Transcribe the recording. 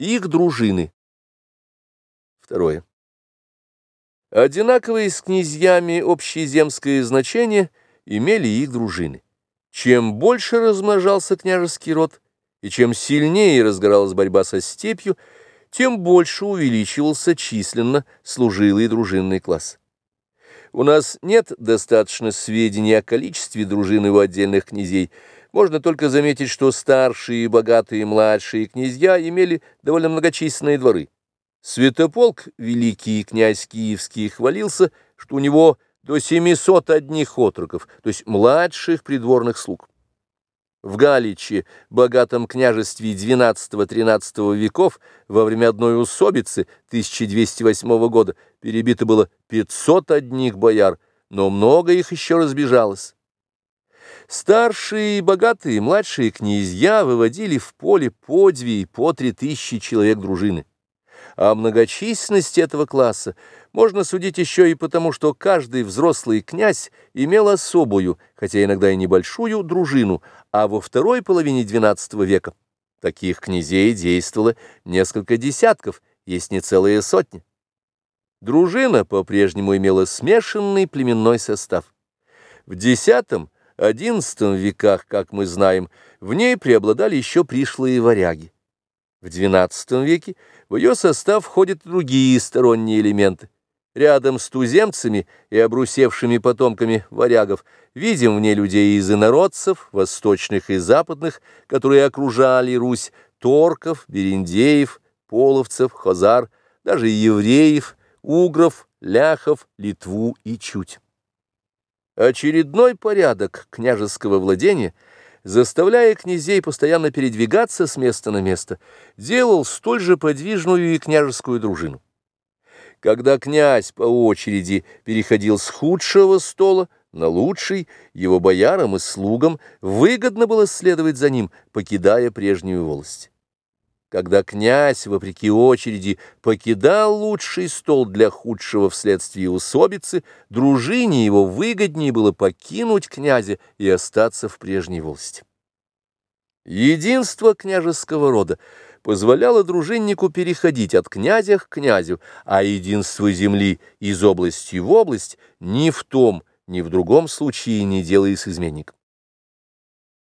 Их дружины. Второе. Одинаковые с князьями общеземское значение имели их дружины. Чем больше размножался княжеский род, и чем сильнее разгоралась борьба со степью, тем больше увеличивался численно служилый дружинный класс. У нас нет достаточно сведений о количестве дружины у отдельных князей, можно только заметить, что старшие, богатые, младшие князья имели довольно многочисленные дворы. Святополк, великий князь Киевский, хвалился, что у него до 700 одних отроков, то есть младших придворных слуг. В Галиче, богатом княжестве XII-XIII веков, во время одной усобицы 1208 года перебито было 500 одних бояр, но много их еще разбежалось. Старшие и богатые младшие князья выводили в поле по две и по три тысячи человек дружины. О многочисленности этого класса можно судить еще и потому, что каждый взрослый князь имел особую, хотя иногда и небольшую, дружину, а во второй половине XII века таких князей действовало несколько десятков, есть не целые сотни. Дружина по-прежнему имела смешанный племенной состав. В X XI веках, как мы знаем, в ней преобладали еще пришлые варяги. В XII веке в ее состав входят другие сторонние элементы. Рядом с туземцами и обрусевшими потомками варягов видим в ней людей из инородцев, восточных и западных, которые окружали Русь, торков, бериндеев, половцев, хозар, даже евреев, угров, ляхов, литву и чуть. Очередной порядок княжеского владения, заставляя князей постоянно передвигаться с места на место, делал столь же подвижную и княжескую дружину. Когда князь по очереди переходил с худшего стола на лучший, его боярам и слугам выгодно было следовать за ним, покидая прежнюю волость. Когда князь, вопреки очереди, покидал лучший стол для худшего вследствие усобицы, дружине его выгоднее было покинуть князя и остаться в прежней волости. Единство княжеского рода позволяло дружиннику переходить от князя к князю, а единство земли из области в область ни в том, ни в другом случае не делаясь изменником.